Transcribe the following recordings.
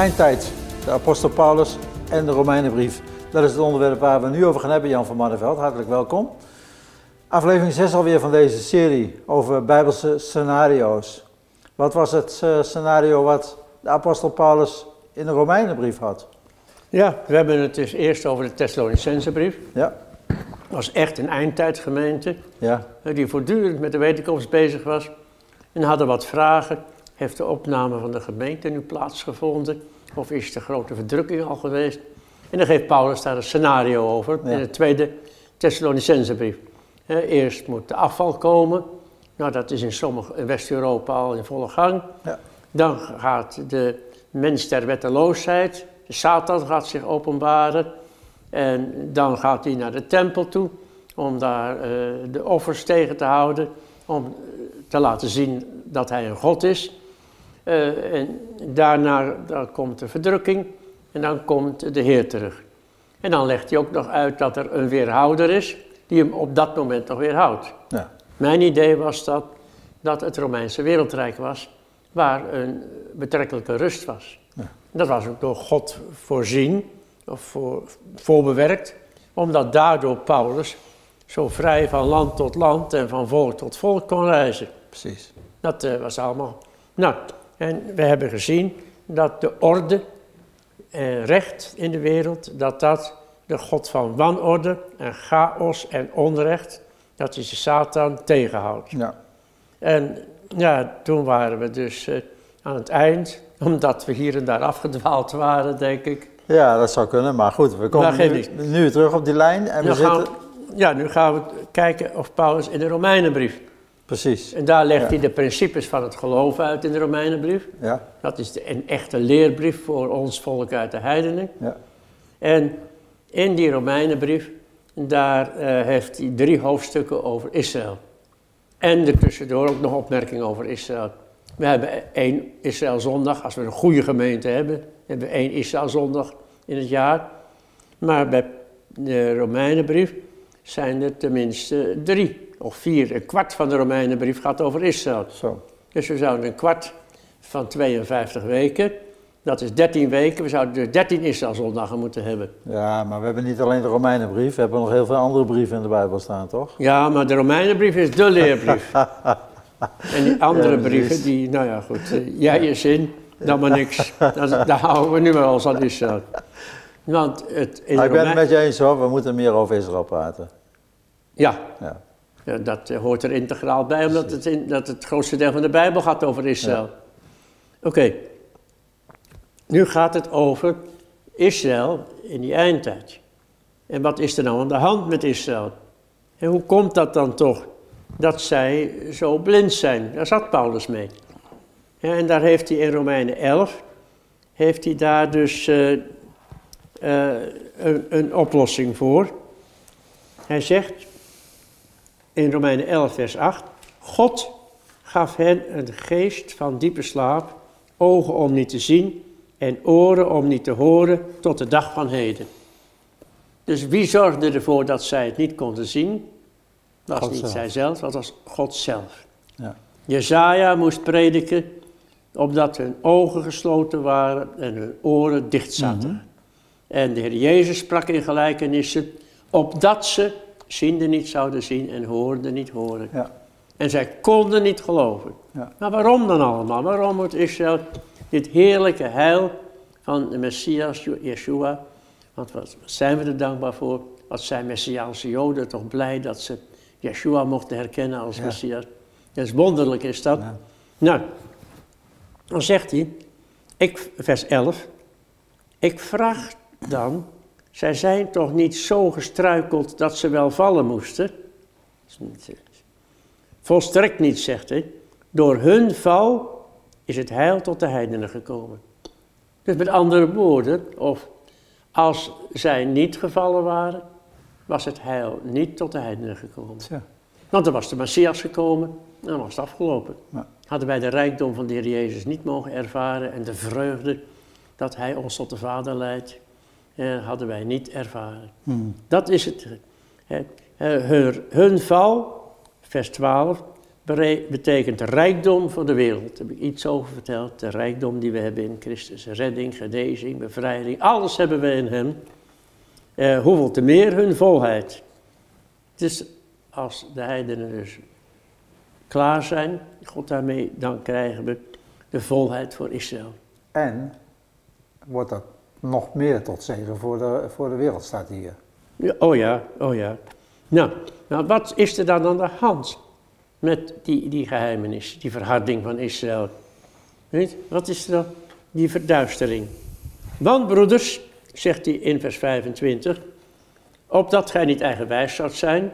Eindtijd, de apostel Paulus en de Romeinenbrief. Dat is het onderwerp waar we nu over gaan hebben. Jan van Manneveld, hartelijk welkom. Aflevering 6 alweer van deze serie over bijbelse scenario's. Wat was het eh, scenario wat de apostel Paulus in de Romeinenbrief had? Ja, we hebben het dus eerst over de Thessalonicensebrief. Ja, Dat was echt een eindtijdgemeente ja, eh, die voortdurend met de wederkomst bezig was. En hadden wat vragen. Heeft de opname van de gemeente nu plaatsgevonden? Of is de grote verdrukking al geweest? En dan geeft Paulus daar een scenario over Ja. in de tweede Thessalonicensebrief. Eerst moet de afval komen. Nou, dat is in sommige in West-Europa al in volle gang. Ja. Dan gaat de mens der wetteloosheid, de Satan gaat zich openbaren. En dan gaat hij naar de tempel toe om daar eh, de offers tegen te houden. Om eh, te laten zien dat hij een God is. Eh, en daarna dan komt de verdrukking en dan komt de Heer terug. En dan legt hij ook nog uit dat er een weerhouder is die hem op dat moment nog weerhoudt. ja. Mijn idee was dat, dat het Romeinse wereldrijk was, waar een betrekkelijke rust was. Ja. Dat was ook door God voorzien, of voor, voorbewerkt, omdat daardoor Paulus zo vrij van land tot land en van volk tot volk kon reizen. precies. Dat eh, was allemaal. Nou, en we hebben gezien dat de orde en recht in de wereld, dat dat de God van wanorde en chaos en onrecht, dat is de Satan tegenhoudt. Ja, En ja, toen waren we dus eh, aan het eind, omdat we hier en daar afgedwaald waren, denk ik. ja dat zou kunnen, maar goed, we komen nu, terug op die lijn en we zitten... ja, nu gaan we kijken of Paulus in de Romeinenbrief. Precies, En daar legt Ja. hij de principes van het geloof uit in de Romeinenbrief. ja, Dat is de, een echte leerbrief voor ons volk uit de heidenen. ja, En in die Romeinenbrief, daar eh, heeft hij drie hoofdstukken over Israël. En ertussendoor ook nog opmerkingen over Israël. We hebben één Israël zondag, als we een goede gemeente hebben, hebben we één Israël zondag in het jaar. Maar bij de Romeinenbrief zijn er tenminste drie of vier. Een kwart van de Romeinenbrief gaat over Israël. zo. Dus we zouden een kwart van 52 weken, dat is 13 weken, we zouden dus 13 Israëlzondagen moeten hebben. Ja, maar we hebben niet alleen de Romeinenbrief, we hebben nog heel veel andere brieven in de Bijbel staan, toch? Ja, maar de Romeinenbrief is de leerbrief. en die andere Ja, brieven, die, nou ja goed, eh, jij je zin, dan maar niks. Dat, daar houden we nu wel eens aan Israël. Want het, in Nou, ik ben het met je eens hoor, we moeten meer over Israël praten. Ja, Ja, Ja, dat eh, hoort er integraal bij, omdat het, in, dat het grootste deel van de Bijbel gaat over Israël. Oké, nu gaat het over Israël in die eindtijd. En wat is er nou aan de hand met Israël? En hoe komt dat dan toch dat zij zo blind zijn? Daar zat Paulus mee. Ja, en daar heeft hij in Romeinen 11, heeft hij daar dus eh, eh, een, een oplossing voor. Hij zegt, in Romeinen 11, vers 8. God gaf hen een geest van diepe slaap, ogen om niet te zien en oren om niet te horen tot de dag van heden. Dus wie zorgde ervoor dat zij het niet konden zien? Dat was God niet zelf. zijzelf, dat was God zelf. ja, Jezaja moest prediken opdat hun ogen gesloten waren en hun oren dicht zaten. En de Heer Jezus sprak in gelijkenissen, opdat ze ziende niet zouden zien en hoorden niet horen. ja, En zij konden niet geloven. Ja. Maar waarom dan allemaal? Waarom moet Israël dit heerlijke heil van de Messias, Yeshua, want wat zijn we er dankbaar voor? Wat zijn Messiaanse Joden toch blij dat ze Yeshua mochten herkennen als Ja. Messias. Dat is wonderlijk is dat. Ja. Nou, dan zegt hij, ik, vers 11, ik vraag dan, zij zijn toch niet zo gestruikeld dat ze wel vallen moesten? Volstrekt niet, zegt hij. Door hun val is het heil tot de heidenen gekomen. Dus met andere woorden, of als zij niet gevallen waren, was het heil niet tot de heidenen gekomen. tja, Want er was de Messias gekomen en dan was het afgelopen. Ja. Hadden wij de rijkdom van de Heer Jezus niet mogen ervaren en de vreugde dat Hij ons tot de Vader leidt, eh, hadden wij niet ervaren. Hmm. Dat is het. Eh, hun, hun val, vers 12, bere- betekent rijkdom voor de wereld. Daar heb ik iets over verteld. De rijkdom die we hebben in Christus. Redding, genezing, bevrijding. Alles hebben we in hem. Eh, hoeveel te meer hun volheid. Dus als de heidenen dus klaar zijn, God daarmee, dan krijgen we de volheid voor Israël. En wordt dat nog meer tot zegen voor de, voor de wereld, staat hier. Oh ja, oh ja. Nou, nou, wat is er dan aan de hand met die, die geheimenis, die verharding van Israël? Weet, wat is er dan? Die verduistering. Want broeders, zegt hij in vers 25, opdat gij niet eigenwijs zoudt zijn.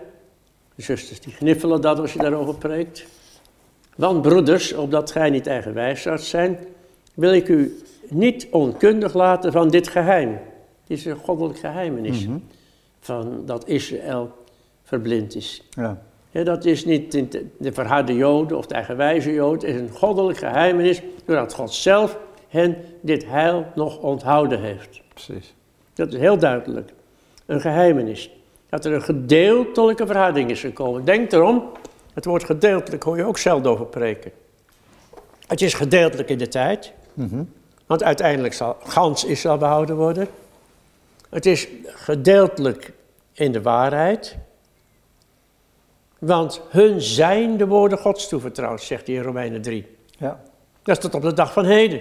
De zusters die gniffelen dat als je daarover preekt. Want broeders, opdat gij niet eigenwijs zoudt zijn, wil ik u niet onkundig laten van dit geheim. Het is een goddelijk geheimenis Mhm. van dat Israël verblind is. Ja. Ja, dat is niet de- de verharde Joden of de eigenwijze Jood. Het is een goddelijk geheimenis doordat God zelf hen dit heil nog onthouden heeft. Precies. Dat is heel duidelijk. Een geheimenis. Dat er een gedeeltelijke verharding is gekomen. Denk erom, het woord gedeeltelijk hoor je ook zelden over preken. Het is gedeeltelijk in de tijd, Want uiteindelijk zal gans Israël behouden worden. Het is gedeeltelijk in de waarheid. Want hun zijn de woorden Gods toevertrouwd, zegt hij in Romeinen 3. Ja. Dat is tot op de dag van heden.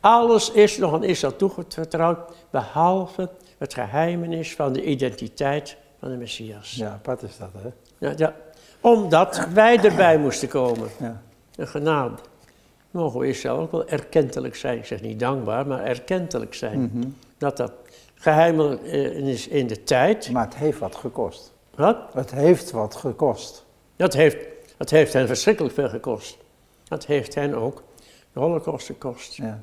Alles is nog aan Israël toevertrouwd, behalve het geheimenis van de identiteit van de Messias. ja, apart is dat, hè? Ja, ja. Omdat wij erbij moesten komen. Ja. Een genade. Mogen we Israël ook wel erkentelijk zijn. Ik zeg niet dankbaar, maar erkentelijk zijn. Mhm. Dat dat geheim is in de tijd. Maar het heeft wat gekost. Wat? Het heeft wat gekost. Dat heeft, dat heeft hen verschrikkelijk veel gekost. Dat heeft hen ook de holocaust gekost. Ja.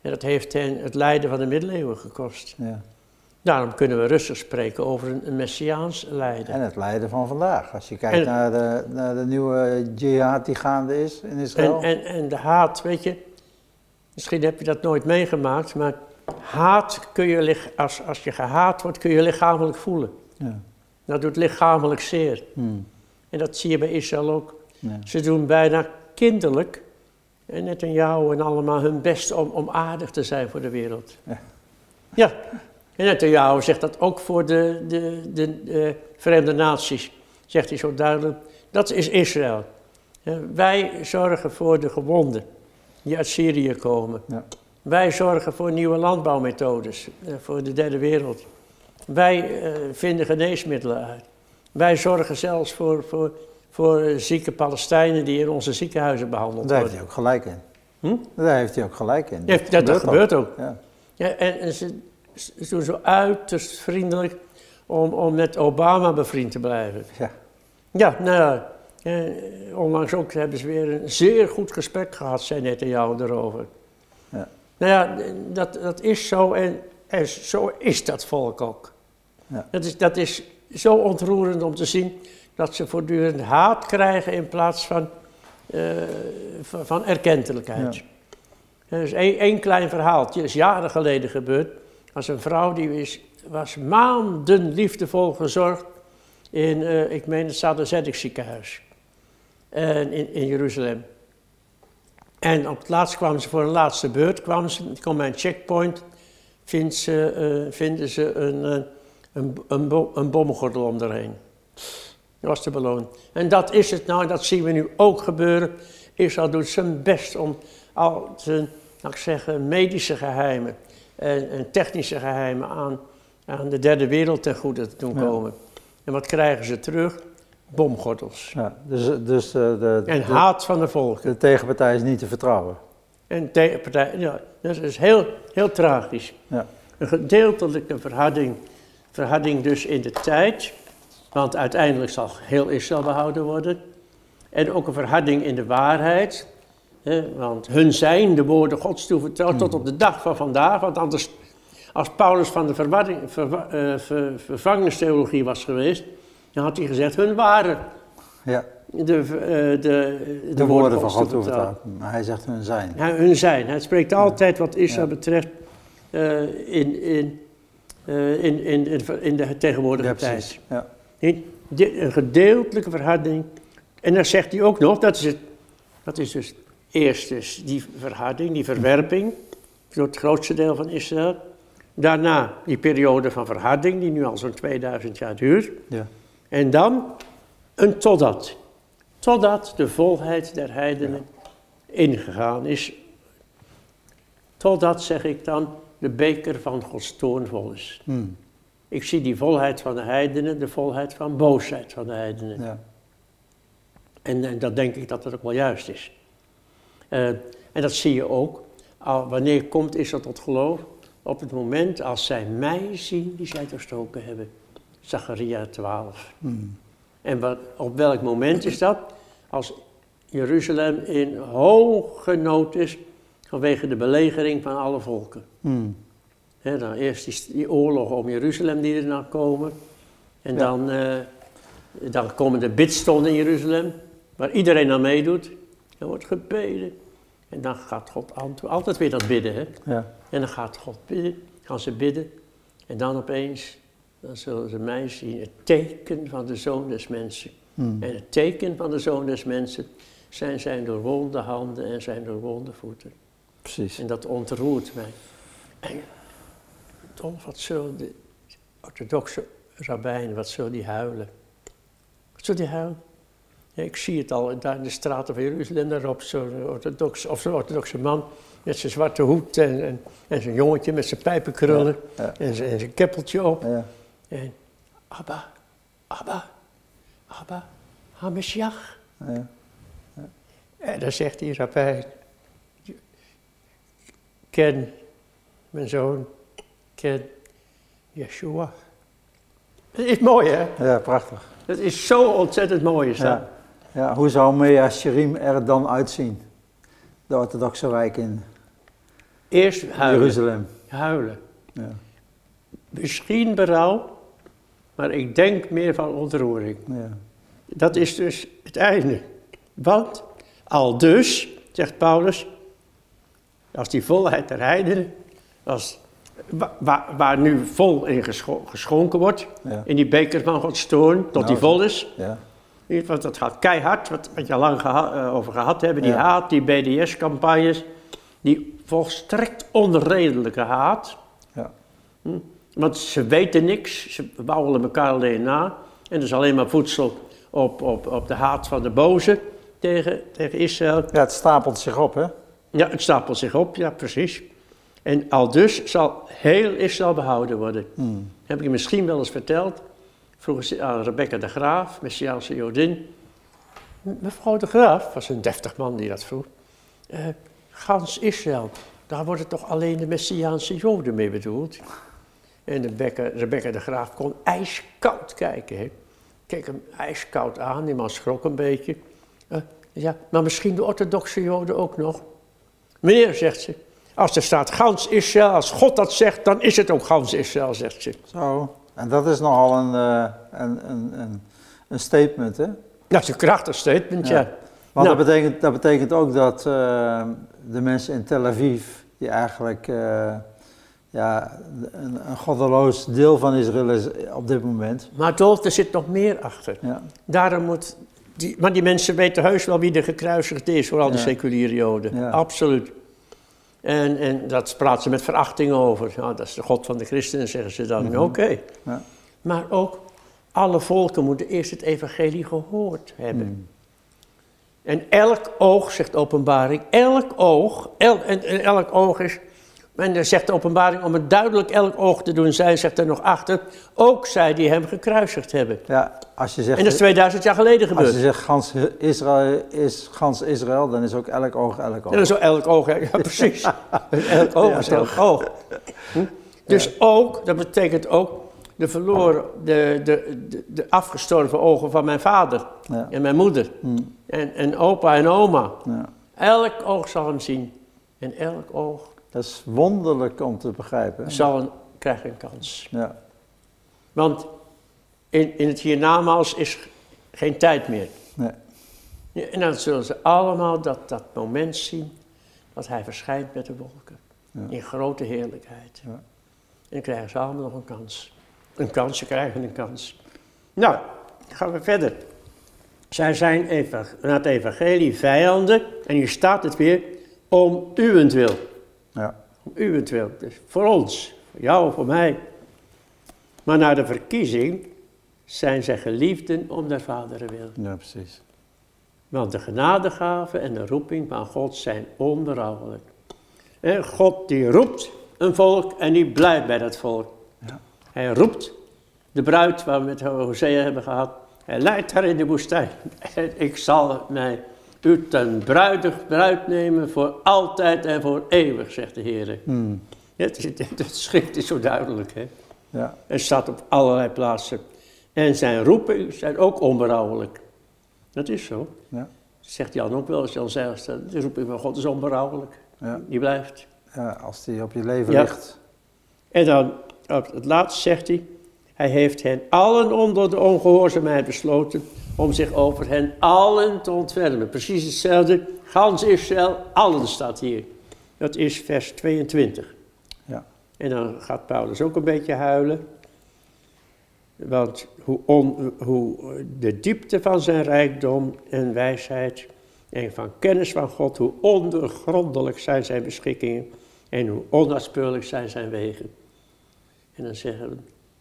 En dat heeft hen het lijden van de middeleeuwen gekost. Ja. Daarom kunnen we rustig spreken over een, messiaans lijden. En het lijden van vandaag. Als je kijkt En- naar, de, naar de nieuwe jihad die gaande is in Israël. En, en, en de haat, weet je, misschien heb je dat nooit meegemaakt, maar haat kun je, als, als je gehaat wordt, kun je lichamelijk voelen. ja. Dat doet lichamelijk zeer. Hmm. En dat zie je bij Israël ook. Ja. Ze doen bijna kinderlijk, en net een jou en allemaal hun best om, om aardig te zijn voor de wereld. Ja. Ja, en net een jou zegt dat ook voor de, de, de, de Verenigde Naties, zegt hij zo duidelijk. Dat is Israël. Wij zorgen voor de gewonden die uit Syrië komen. Ja. Wij zorgen voor nieuwe landbouwmethodes eh, voor de derde wereld. Wij eh, vinden geneesmiddelen uit. Wij zorgen zelfs voor, voor, voor zieke Palestijnen die in onze ziekenhuizen behandeld Daar heeft worden. hij ook gelijk in. Hm? Daar heeft hij ook gelijk in. Ja, dat, dat gebeurt ook. Ja. Ja, en, en ze, doen zo uiterst vriendelijk om, om met Obama bevriend te blijven. Ja. Ja, nou ja, eh, onlangs ook hebben ze weer een zeer goed gesprek gehad, zei net jou erover. Ja. Nou ja, dat, dat is zo en, en zo is dat volk ook. Ja. Dat, is, dat is zo ontroerend om te zien dat ze voortdurend haat krijgen in plaats van, eh, van, van erkentelijkheid. Ja. Er is één, één klein verhaaltje, dat is jaren geleden gebeurd. Als een vrouw die was maanden liefdevol gezorgd in, eh, ik meen het ziekenhuis. En in, in Jeruzalem. En op het laatst kwamen ze voor een laatste beurt, kwamen ze, kwam bij een checkpoint, ze, eh, vinden ze een, eh, een, een, om erheen. Dat was de beloning. En dat is het nou, dat zien we nu ook gebeuren. Israël doet zijn best om al zijn, laat ik zeggen, medische geheimen en, en technische geheimen aan, aan de derde wereld ten goede te doen Ja. komen. En wat krijgen ze terug? Bomgordels. Ja. Dus, dus eh, de, En de, haat van de volken. de tegenpartij is niet te vertrouwen. En tegenpartij, ja, dat is heel, heel tragisch. Ja. Een gedeeltelijke verharding, verharding dus in de tijd, want uiteindelijk zal heel Israël behouden worden. En ook een verharding in de waarheid, want hun zijn de woorden Gods toevertrouwd tot op de dag van vandaag. Want anders, als Paulus van de eh, ver- vervangingstheologie was geweest, dan had hij gezegd, hun waren Ja. de, eh, de, de, De, woorden van God toevertrouwd. Maar hij zegt hun zijn. Ja, hun zijn. Hij spreekt altijd wat Israël Ja. betreft eh, in, in, in, in, in, de tegenwoordige Ja, tijd. Ja. Een gedeeltelijke verharding En dan zegt hij ook nog, dat is, het, dat is dus eerst dus die verharding, die verwerping, door het grootste deel van Israël. Daarna die periode van verharding, die nu al zo'n 2000 jaar duurt. Ja. En dan een totdat. Totdat de volheid der heidenen ingegaan is. Totdat, zeg ik dan, de beker van Gods toorn vol is. Hmm. Ik zie die volheid van de heidenen, de volheid van boosheid van de heidenen. Ja. En, en dat denk ik dat dat ook wel juist is. Eh, en dat zie je ook. Al, wanneer komt Israël tot geloof? Op het moment als zij mij zien die zij doorstoken hebben. Zacharia 12. Hmm. En wat, op welk moment is dat? Als Jeruzalem in hoge nood is vanwege de belegering van alle volken. Hmm. Hè, dan eerst die, die oorlogen om Jeruzalem die er dan komen. En Ja. dan, eh, dan komen de bidstonden in Jeruzalem, waar iedereen aan meedoet. Er wordt gebeden. En dan gaat God antwoorden. Altijd weer dat bidden, hè. Ja. En dan gaat God bidden, gaan ze bidden. En dan opeens, dan zullen ze mij zien, het teken van de Zoon des Mensen. Hmm. En het teken van de Zoon des Mensen zijn zijn doorwonde handen en zijn doorwonde voeten. Precies. En dat ontroert mij. En Dolf, wat zullen de orthodoxe rabbijnen, wat zullen die huilen? Wat zullen die huilen? Ja, ik zie het al, daar in de straten van Jeruzalem, daarop zo'n orthodox, of zo'n orthodoxe man met zijn zwarte hoed en, en, en zijn jongetje met zijn pijpenkrullen Ja, en, zijn, en zijn keppeltje op. Ja. En Abba, Abba, Abba, Hamashiach. Ja. En dan zegt die rabbijn, ken mijn zoon, ken Yeshua. Dat is mooi hè? ja, prachtig. Dat is zo ontzettend mooi is dat. Ja. Ja, hoe zou Mea Sherim er dan uitzien? De orthodoxe wijk in Eerst huilen, Jeruzalem. huilen. Ja. Misschien berouw, maar ik denk meer van ontroering. Ja. Dat is dus het einde. Want al dus, zegt Paulus, als die volheid der heidenen, als, wa- waar, waar nu vol in gescho- geschonken wordt, Ja. in die beker van Gods toorn, tot Nou, die vol is. Ja. Want dat gaat keihard, wat, wat je al lang geha- eh, over gehad hebben, die Ja. haat, die BDS-campagnes, die volstrekt onredelijke haat. Ja. Hm? Want ze weten niks, ze bouwen elkaar alleen na. En dat is alleen maar voedsel op, op, op de haat van de boze tegen, tegen Israël. ja, het stapelt zich op, hè? Ja, het stapelt zich op, ja precies. En al dus zal heel Israël behouden worden. Hmm. Heb ik je misschien wel eens verteld. Vroegen ze aan Rebecca de Graaf, Messiaanse Jodin. Mevrouw de Graaf, was een deftig man die dat vroeg. eh, gans Israël, daar worden toch alleen de Messiaanse Joden mee bedoeld? En Rebecca, Rebecca de Graaf kon ijskoud kijken. Hè. Keek hem ijskoud aan, die man schrok een beetje. Eh, ja, maar misschien de orthodoxe Joden ook nog. Meneer, zegt ze, als er staat gans Israël, als God dat zegt, dan is het ook gans Israël, zegt ze. Zo. En dat is nogal een, eh, een, een, een, een statement, hè? Dat is een krachtig statement, ja. Ja. Want Nou. dat, betekent, dat betekent ook dat eh, de mensen in Tel Aviv, die eigenlijk eh, ja, een, een goddeloos deel van Israël is op dit moment. Maar Dolf, er zit nog meer achter. Ja, Daarom moet... Die, maar die mensen weten heus wel wie de gekruisigd is, vooral de Ja. seculiere Joden. Absoluut. En, en dat praten ze met verachting over. Ja, dat is de God van de christenen, zeggen ze dan. Mhm. Oké. Ja. Maar ook alle volken moeten eerst het evangelie gehoord hebben. Hmm. En elk oog, zegt openbaring, elk oog, el, en, en elk oog is, en dan zegt de openbaring, om het duidelijk elk oog te doen, zij zegt er nog achter, ook zij die hem gekruisigd hebben. ja als je zegt, En dat is 2000 jaar geleden als gebeurd. je zegt gans Israël is gans Israël, dan is ook elk oog elk oog. Dan zo elk oog, ja precies. elk oog Ja, is elk oog. Hm? Dus ook, dat betekent ook de verloren, de, de, de, de afgestorven ogen van mijn vader Ja. en mijn moeder. Hmm. En, en opa en oma. Elk oog zal hem zien. En elk oog Dat is wonderlijk om te begrijpen. zal een, krijgt een kans. Ja. Want in, in het hiernamaals is geen tijd meer. Nee. En dan zullen ze allemaal dat, dat moment zien dat hij verschijnt met de wolken. Ja. In grote heerlijkheid. Ja. En dan krijgen ze allemaal nog een kans. Een kans, ze krijgen een kans. Nou, gaan we verder. zij zijn naar het evangelie vijanden. En hier staat het weer, om uwentwil. Ja. Om uwentwil. Dus voor ons, voor jou, voor mij. Maar naar de verkiezing zijn zij geliefden om der vaderen wil. Ja, precies. Want de genadegaven en de roeping van God zijn onberouwelijk. En God die roept een volk en die blijft bij dat volk. Ja. Hij roept de bruid waar we met Hosea hebben gehad. Hij leidt haar in de woestijn. Ik zal mij u ten bruidig bruid nemen voor altijd en voor eeuwig, zegt de Heer. Hmm. Is- het schrift is zo duidelijk. Hè? Ja. Het staat op allerlei plaatsen. En zijn roepen zijn ook onberouwelijk. Dat is zo. Ja. Zegt Jan ook wel eens. Jan zegt, de roeping van God is onberouwelijk. Ja. Die blijft. ja, als die op je leven ligt. En dan op het laatst zegt hij, hij heeft hen allen onder de ongehoorzaamheid besloten om zich over hen allen te ontfermen. Precies hetzelfde, gans Israël, allen staat hier. Dat is vers 22. Ja. En dan gaat Paulus ook een beetje huilen. Want hoe, on, hoe de diepte van zijn rijkdom en wijsheid en van kennis van God, hoe ondergrondelijk zijn zijn beschikkingen en hoe onnaspeurlijk zijn zijn wegen. En dan zeggen we,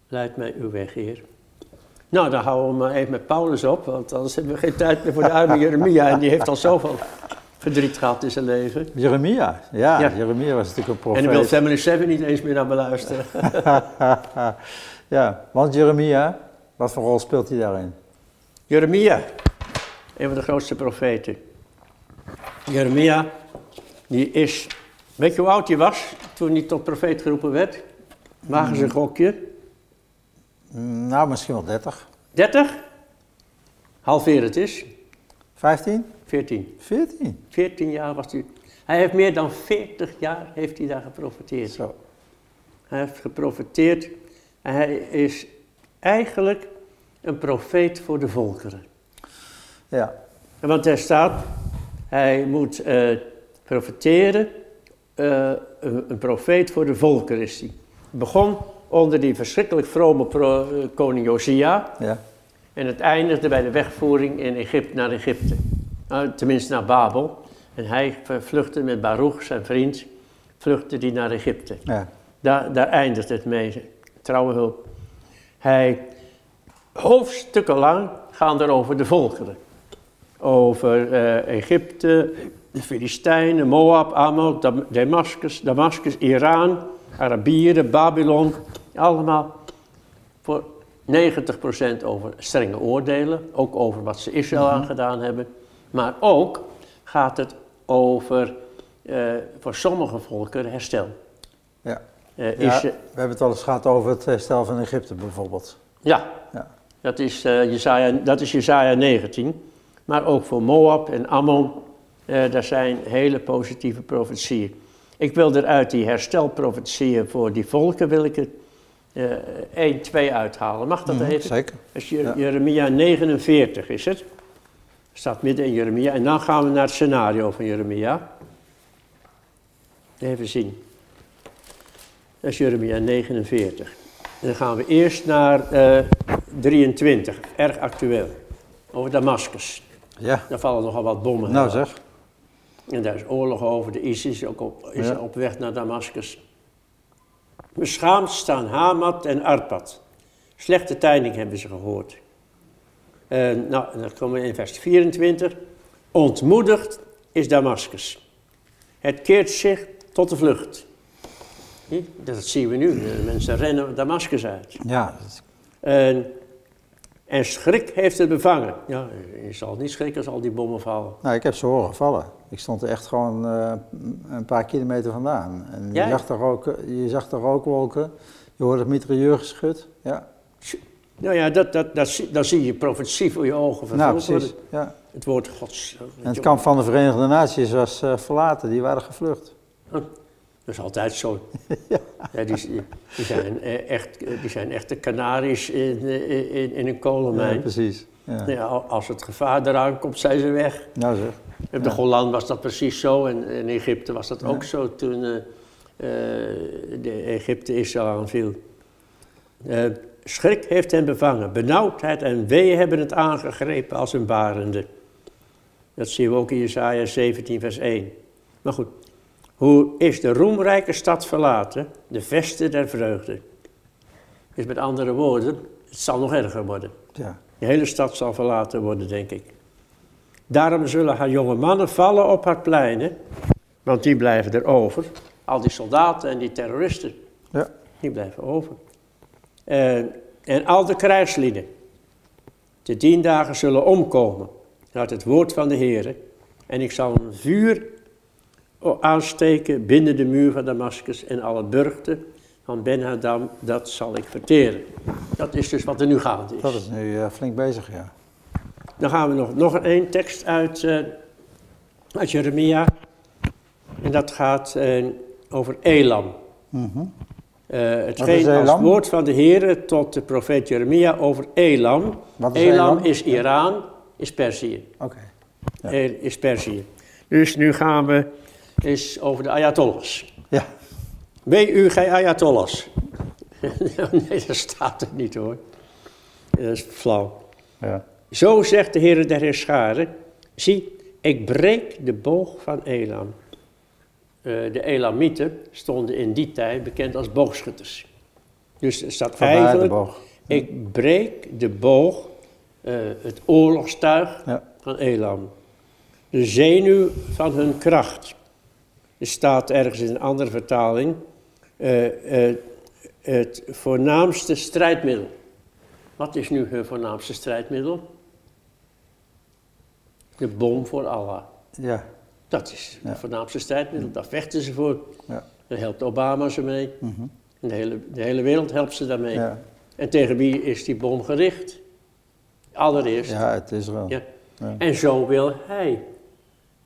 leid mij uw weg, Heer. Nou, dan houden we maar even met Paulus op, want anders hebben we geen tijd meer voor de arme Jeremia. En die heeft al zoveel verdriet gehad in zijn leven. Jeremia. Ja, Ja. Jeremia was natuurlijk een En profeet. dan wil Family 7 niet eens meer naar me luisteren. ja, want Jeremia, wat voor rol speelt hij daarin? Jeremia, een van de grootste profeten. Jeremia, die is, weet je hoe oud hij was toen hij tot profeet geroepen werd? Wagen ze een gokje. Nou, misschien wel 30. 30? Halveer het is. 15? 14. 14? 14 jaar was hij. Hij heeft meer dan 40 jaar heeft hij daar geprofeteerd. Zo. Hij heeft geprofeteerd en hij is eigenlijk een profeet voor de volkeren. Ja. Want er staat, hij moet profeteren, eh, een, een profeet voor de volkeren is hij. Begon onder die verschrikkelijk vrome eh, koning Josia Ja. en het eindigde bij de wegvoering in Egypte, naar Egypte. Nou, tenminste naar Babel. En hij vluchtte met Baruch, zijn vriend, vluchtte die naar Egypte. Ja. Daar, daar eindigt het mee, trouwe hulp. Hij, hoofdstukken lang gaan er over de volkeren. Over eh, Egypte, de Filistijnen, Moab, Ammon, Dam- Damascus, Damascus, Iran, Arabieren, Babylon. Allemaal voor 90% over strenge oordelen. Ook over wat ze Israël aangedaan hebben. Maar ook gaat het over, eh, voor sommige volkeren, herstel. Ja. Eh, Ja, is, we hebben het al eens gehad over het herstel van Egypte bijvoorbeeld. Ja, Ja. dat, is, eh Jesaja, dat is Jesaja 19. Maar ook voor Moab en Ammon, daar zijn hele positieve profetieën. Ik wil eruit die herstelprofetieën voor die volken, wil ik eh 1, 2 uithalen. Mag dat Mhm, even? Zeker. Dat Ja. Jeremia 49 is het. Staat midden in Jeremia. En dan gaan we naar het scenario van Jeremia. Even zien. Dat is Jeremia 49. En dan gaan we eerst naar eh 23, erg actueel. Over Damascus. Ja. Daar vallen nogal wat bommen. Nou zeg. En daar is oorlog over. De ISIS is ook op, is Ja. op weg naar Damascus. Beschaamd staan Hamat en Arpad. Slechte tijding hebben ze gehoord. Eh, nou, dan komen we in vers 24. Ontmoedigd is Damascus. Het keert zich tot de vlucht. Dat zien we nu. De mensen rennen Damascus uit. Ja. en schrik heeft het bevangen. Ja, je zal niet schrikken als al die bommen vallen. Nou, ik heb ze horen vallen. Ik stond er echt gewoon eh, een paar kilometer vandaan. En je, Ja? zag de roken, je zag rookwolken, je hoorde het mitrailleurgeschut. Ja, Nou ja, dat, dat, dat, zie- dan zie je profetie voor je ogen vervuld nou precies. Ja. Het woord gods. En het kamp van de Verenigde Naties was eh, verlaten, die waren gevlucht. Dat is altijd zo. ja. die, die, zijn eh, echt, die zijn echt de kanaries in, in, in een Ja, kolenmijn. precies. Ja. Ja, als het gevaar eraan komt, zijn ze weg. Nou zeg. Op de Golan was dat precies zo en in Egypte was dat ook zo toen eh, eh, de Egypte Israël aanviel. Eh, schrik heeft hen bevangen. Benauwdheid en wee hebben het aangegrepen als een barende. Dat zien we ook in Jesaja 17, vers 1. Maar goed, hoe is de roemrijke stad verlaten, de vesten der vreugde? Is met andere woorden, het zal nog erger worden. Ja. De hele stad zal verlaten worden, denk ik. Daarom zullen haar jonge mannen vallen op haar pleinen, want die blijven er over. Al die soldaten en die terroristen, Ja. die blijven over. En, en al de krijgslieden, de tien dagen zullen omkomen uit het woord van de Heer. En ik zal een vuur aansteken binnen de muur van Damascus en alle burchten van Ben-Hadam, dat zal ik verteren. Dat is dus wat er nu gaande is. Dat is nu eh, flink bezig, ja. Dan gaan we nog, nog een tekst uit, uit Jeremia. En dat gaat eh, over Elam. Mhm. Is hetgeen als woord van de Heer tot de profeet Jeremia over Elam. Wat is Elam Elam? is Iran, is Perzië. Oké. Ja. Is Perzië. Dus nu gaan we eens over de Ayatollahs. Ja. Gij Ayatollahs. nee, dat staat er niet hoor. Dat is flauw. Ja. Zo zegt de Heer der Heerscharen, zie, ik breek de boog van Elam. Eh, de Elamieten stonden in die tijd bekend als boogschutters. Dus er staat Vandaar de eigenlijk, boog. ik breek de boog, eh, het oorlogstuig Ja. van Elam. De zenuw van hun kracht. Er staat ergens in een andere vertaling, het voornaamste strijdmiddel. Wat is nu hun voornaamste strijdmiddel? De bom voor Allah. Ja. Dat is Ja. het voornaamste strijdmiddel. Daar vechten ze voor. Ja. Daar helpt Obama ze mee. En de hele, de hele wereld helpt ze daarmee. Ja. En tegen wie is die bom gericht? Allereerst. ja, het is wel. Ja. Ja. En zo wil hij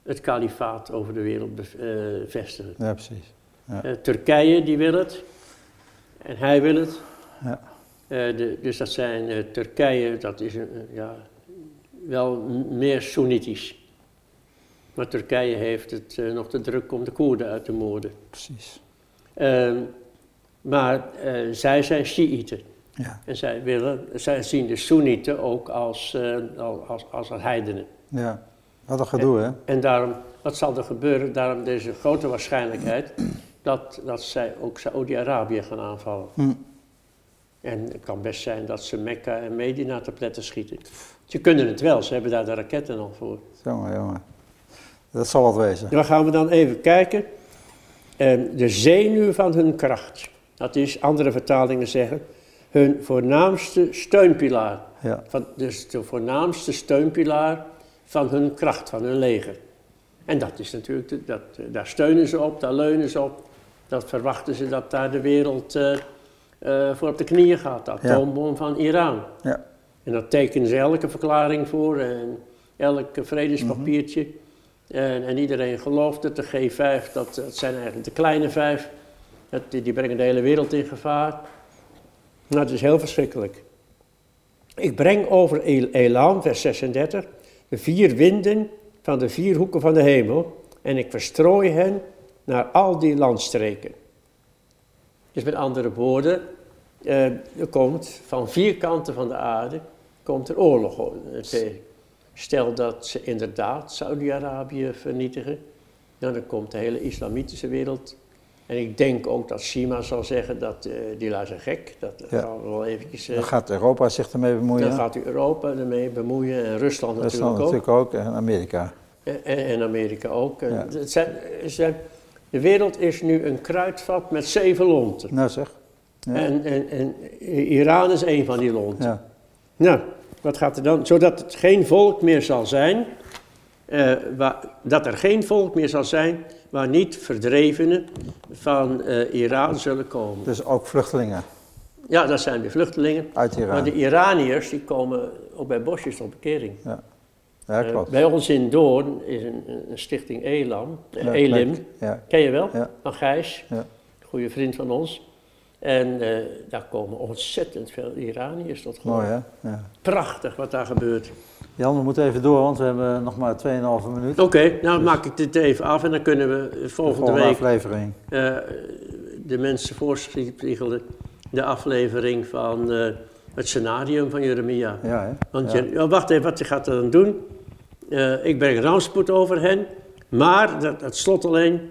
het kalifaat over de wereld bev- eh, vestigen. Ja, precies. Eh, Turkije die wil het. En hij wil het. Ja. Eh, de, dus dat zijn eh, Turkije, dat is ja, wel meer Soenitisch. Maar Turkije heeft het nog te druk om de Koerden uit te moorden. Precies. Ehm, maar zij zijn Shiiten. Ja. En zij, willen, zij zien de Soenieten ook als, al- als, als heidenen. Ja. Wat een gedoe, hè? En daarom, wat zal er gebeuren? Daarom deze grote waarschijnlijkheid dat, dat zij ook Saoedi-Arabië gaan aanvallen. Hm. En het kan best zijn dat ze Mekka en Medina te pletten schieten. Ze kunnen het wel, ze hebben daar de raketten al voor. Jongen, jongen. Dat zal wat wezen. Dan gaan we dan even kijken. Ehm, de zenuw van hun kracht. Dat is, andere vertalingen zeggen, hun voornaamste steunpilaar. Ja. Van, dus de voornaamste steunpilaar van hun kracht, van hun leger. En dat is natuurlijk, dat, eh, daar steunen ze op, daar leunen ze op. Dat verwachten ze dat daar de wereld eh, eh, voor op de knieën gaat. De Ja. atoombom van Iran. Ja. En daar tekenen ze elke verklaring voor en elk vredespapiertje. en, en iedereen gelooft het. De G5, dat, dat zijn eigenlijk de kleine vijf. Dat, die, die brengen de hele wereld in gevaar. Nou, het is heel verschrikkelijk. Ik breng over El- Elam, vers 36, de vier winden van de vier hoeken van de hemel. En ik verstrooi hen naar al die landstreken. Dus met andere woorden, eh, er komt van vier kanten van de aarde komt er oorlog eh, tegen. Stel dat ze inderdaad Saudi-Arabië vernietigen, nou, dan komt de hele islamitische wereld. En ik denk ook dat Shima zal zeggen dat eh, die lui zijn gek. Dat Ja. gaan we wel eventjes... eh, Dan gaat Europa zich ermee bemoeien. dan gaat Europa ermee bemoeien en Rusland Rusland natuurlijk ook. natuurlijk ook en Amerika. En, en Amerika ook. En Ja. het zijn, het zijn- de wereld is nu een kruidvat met zeven lonten. Nou zeg. Ja. En, en, en Iran is een van die lonten. Ja. Nou, wat gaat er dan? Zodat het geen volk meer zal zijn, eh, waar, dat er geen volk meer zal zijn waar niet verdrevenen van eh, Iran zullen komen. Dus ook vluchtelingen Ja, dat zijn de vluchtelingen. uit Iran. Maar de Iraniërs die komen ook bij bosjes tot bekering. Ja, Eh, klopt. bij ons in Doorn is een, een stichting Elam, eh, Ja, Elim. Ja, Ken je wel? Ja. Van Gijs, Ja. een goede vriend van ons. En eh, daar komen ontzettend veel Iraniërs tot geloof. mooi hè? Ja. Prachtig wat daar gebeurt. Jan, we moeten even door, want we hebben nog maar 2,5 minuut. Oké, nou maak ik dit even af en dan kunnen we De volgende week aflevering. de mensen voorspiegelen de aflevering van het scenarium van Jeremia. Ja, hè? Want ja. je, oh, wacht even, wat gaat hij dan doen? Eh, ik breng rampspoed over hen, maar, dat, dat slot alleen,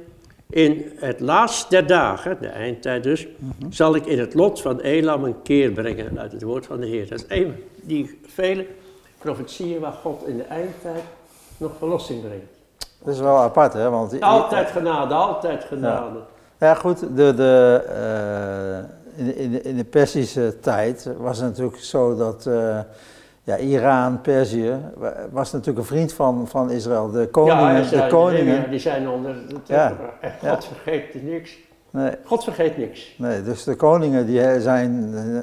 in het laatst der dagen, de eindtijd dus, Mhm. zal ik in het lot van Elam een keer brengen uit het woord van de Heer. Dat is een die vele profetieën waar God in de eindtijd nog verlossing brengt. Dat is wel apart, hè? Want Altijd genade, altijd genade. Ja, goed, de, de, eh, in, de- in, de, in de Persische tijd was het natuurlijk zo dat eh, ja, Iran, Perzië, wa- was natuurlijk een vriend van, van Israël. De koningen, ja, de koningen. die zijn onder het Ja, En ja. God vergeet niks. Nee, God vergeet niks. nee, dus de koningen die zijn eh,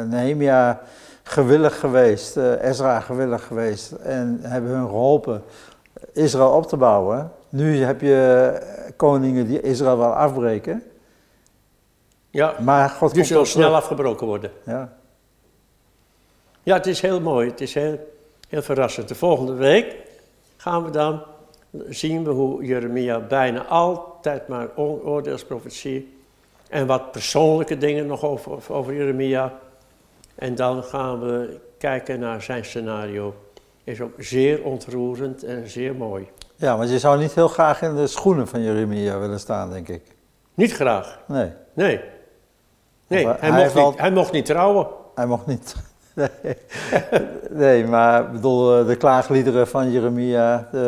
eh, Nehemia gewillig geweest, eh, Ezra gewillig geweest en hebben hun geholpen Israël op te bouwen. Nu heb je koningen die Israël wel afbreken, Ja, maar God die komt zullen ook snel afgebroken worden. Ja. Ja, het is heel mooi. Het is heel, heel verrassend. De volgende week gaan we dan zien we hoe Jeremia bijna altijd maar oordeelsprofetie en wat persoonlijke dingen nog over, over Jeremia. En dan gaan we kijken naar zijn scenario. Is ook zeer ontroerend en zeer mooi. Ja, want je zou niet heel graag in de schoenen van Jeremia willen staan, denk ik. Niet graag. Nee, Nee. Nee, Maar hij, hij mocht niet, al- hij mocht niet trouwen. hij mocht niet. Nee, nee maar ik bedoel, eh, de klaagliederen van Jeremia, de,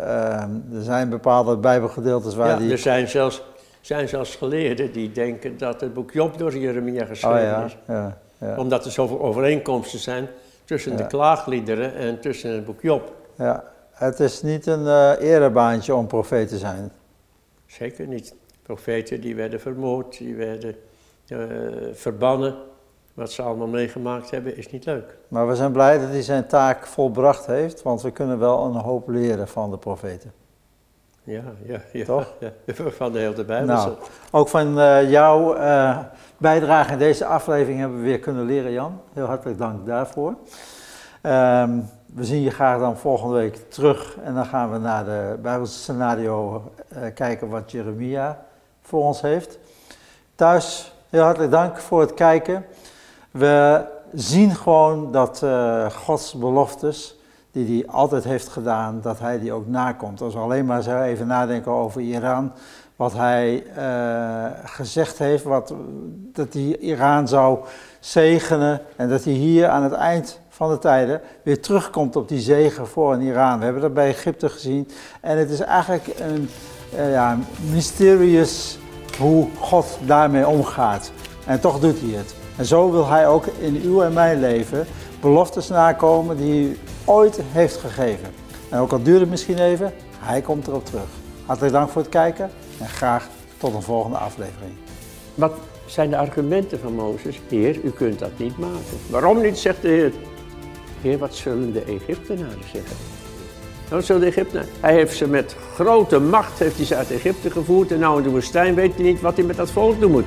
eh, er zijn bepaalde bijbelgedeeltes waar Ja, die... er zijn zelfs, zijn zelfs geleerden die denken dat het boek Job door Jeremia oh geschreven ja, is. ja, ja, Omdat er zoveel overeenkomsten zijn tussen de klaagliederen en tussen het boek Job. ja. Het is niet een eh erebaantje om profeet te zijn. Zeker niet. Profeten die werden vermoord, die werden verbannen. Wat ze allemaal meegemaakt hebben is niet leuk. Maar we zijn blij dat hij zijn taak volbracht heeft, want we kunnen wel een hoop leren van de profeten. Ja, ja, ja. Toch? Ja, van de hele Bijbel. Nou, ook van eh, jouw eh, bijdrage in deze aflevering hebben we weer kunnen leren, Jan. Heel hartelijk dank daarvoor. Ehm, we zien je graag dan volgende week terug en dan gaan we naar de Bijbelse scenario eh, kijken wat Jeremia voor ons heeft. Thuis, heel hartelijk dank voor het kijken. We zien gewoon dat eh, Gods beloftes, die hij altijd heeft gedaan, dat hij die ook nakomt. Als we alleen maar zo even nadenken over Iran, wat hij eh, gezegd heeft, wat, dat hij Iran zou zegenen en dat hij hier aan het eind van de tijden weer terugkomt op die zegen voor een Iran. We hebben dat bij Egypte gezien en het is eigenlijk een eh, ja, mysterious hoe God daarmee omgaat. En toch doet hij het. En zo wil hij ook in uw en mijn leven beloftes nakomen die hij ooit heeft gegeven. En ook al duurt het misschien even, hij komt erop terug. Hartelijk dank voor het kijken en graag tot een volgende aflevering. Wat zijn de argumenten van Mozes? Heer, u kunt dat niet maken. Waarom niet, zegt de Heer. Heer, wat zullen de Egyptenaren zeggen? Wat zullen de Egyptenaren? Hij heeft ze met grote macht heeft hij ze uit Egypte gevoerd en nou in de woestijn weet hij niet wat hij met dat volk doen moet.